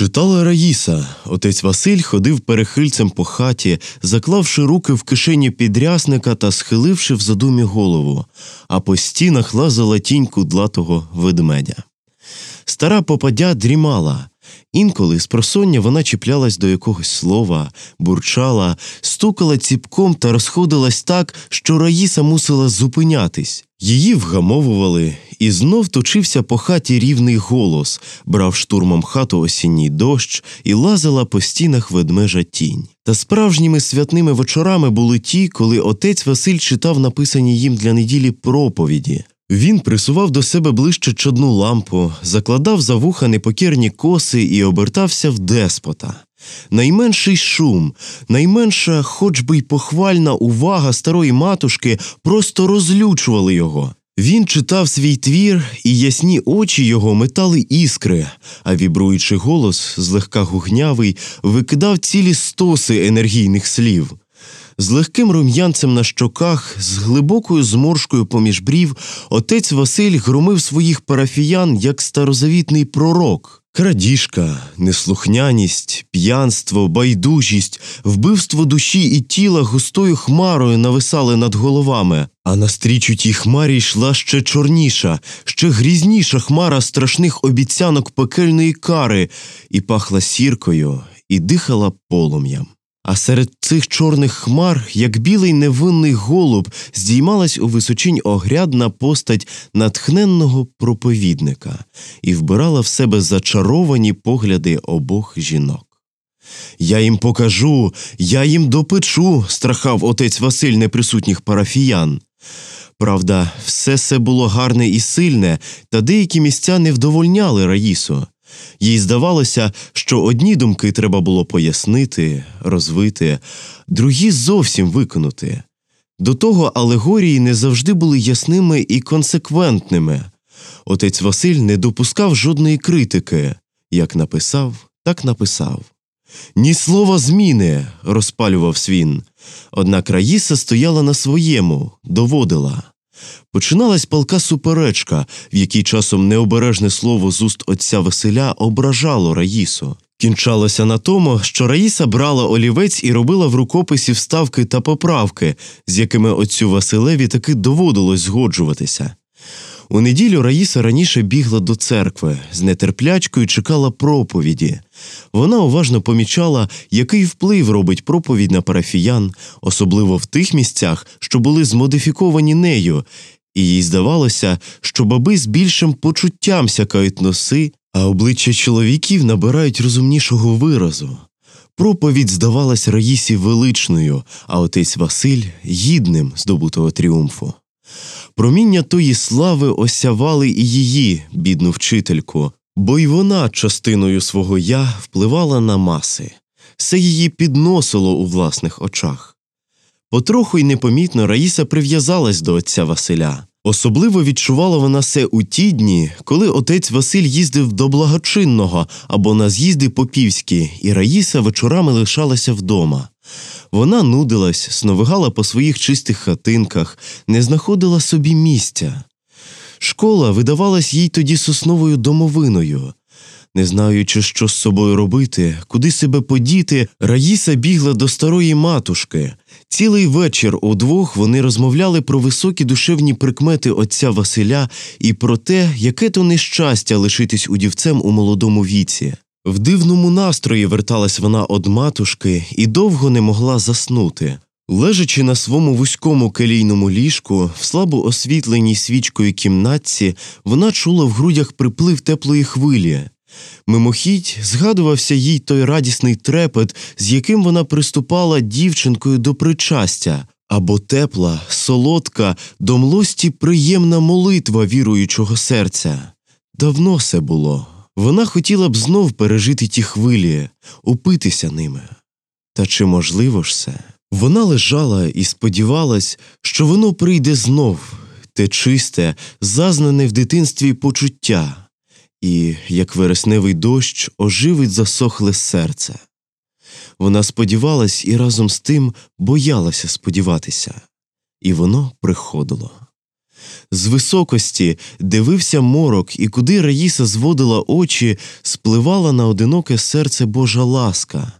Читала Раїса. Отець Василь ходив перехильцем по хаті, заклавши руки в кишені підрясника та схиливши в задумі голову, а по стінах лазила тінь кудлатого ведмедя. Стара попадя дрімала. Інколи з просоння вона чіплялась до якогось слова, бурчала, стукала ціпком та розходилась так, що Раїса мусила зупинятись. Її вгамовували, і знов точився по хаті рівний голос, брав штурмом хату осінній дощ і лазила по стінах ведмежа тінь. Та справжніми святними вечорами були ті, коли отець Василь читав написані їм для неділі проповіді. Він присував до себе ближче чадну лампу, закладав за вуха непокірні коси і обертався в деспота. Найменший шум, найменша, хоч би й похвальна увага старої матушки просто розлючували його. Він читав свій твір, і ясні очі його метали іскри, а вібруючий голос, злегка гугнявий, викидав цілі стоси енергійних слів. З легким рум'янцем на щоках, з глибокою зморшкою поміж брів, отець Василь громив своїх парафіян як старозавітний пророк. Крадіжка, неслухняність, п'янство, байдужість, вбивство душі і тіла густою хмарою нависали над головами, а настріч у тій хмарі йшла ще чорніша, ще грізніша хмара страшних обіцянок пекельної кари, і пахла сіркою, і дихала полум'ям. А серед цих чорних хмар, як білий невинний голуб, здіймалась у височинь огрядна постать натхненного проповідника і вбирала в себе зачаровані погляди обох жінок. Я їм покажу, я їм допечу, страхав отець Василь неприсутніх парафіян. Правда, все це було гарне і сильне, та деякі місця не вдовольняли Раїсу. Їй здавалося, що одні думки треба було пояснити, розвити, другі зовсім виконати. До того алегорії не завжди були ясними і консеквентними. Отець Василь не допускав жодної критики як написав, так написав. Ні слова зміни, розпалював свін. Однак Раїса стояла на своєму, доводила. Починалась палка суперечка, в якій часом необережне слово з уст отця Василя ображало Раїсу. Кінчалося на тому, що Раїса брала олівець і робила в рукописі вставки та поправки, з якими отцю Василеві таки доводилось згоджуватися. У неділю Раїса раніше бігла до церкви, з нетерплячкою чекала проповіді. Вона уважно помічала, який вплив робить проповідь на парафіян, особливо в тих місцях, що були змодифіковані нею, і їй здавалося, що баби з більшим почуттям сякають носи, а обличчя чоловіків набирають розумнішого виразу. Проповідь здавалась Раїсі величною, а отець Василь гідним здобутого тріумфу. Проміння тої слави осявали і її, бідну вчительку, бо й вона частиною свого я впливала на маси, все її підносило у власних очах. Потроху й непомітно Раїса прив'язалась до отця Василя. Особливо відчувала вона це у ті дні, коли отець Василь їздив до благочинного або на з'їзди попівські, і Раїса вечорами лишалася вдома. Вона нудилась, сновигала по своїх чистих хатинках, не знаходила собі місця. Школа видавалась їй тоді сосновою домовиною. Не знаючи, що з собою робити, куди себе подіти, Раїса бігла до старої матушки. Цілий вечір удвох вони розмовляли про високі душевні прикмети отця Василя і про те, яке то нещастя лишитись удівцем у молодому віці. В дивному настрої верталась вона од матушки і довго не могла заснути. Лежачи на своєму вузькому келійному ліжку, в слабо освітленій свічкою кімнатці, вона чула в грудях приплив теплої хвилі. Мимохідь згадувався їй той радісний трепет, з яким вона приступала дівчинкою до причастя, або тепла, солодка, до млості приємна молитва віруючого серця. Давно все було. Вона хотіла б знов пережити ті хвилі, упитися ними. Та чи можливо ж це? Вона лежала і сподівалась, що воно прийде знов, те чисте, зазнане в дитинстві почуття, і, як вересневий дощ, оживить засохле серце. Вона сподівалась і разом з тим боялася сподіватися, і воно приходило. З високості дивився морок, і куди Раїса зводила очі, спливала на одиноке серце Божа ласка.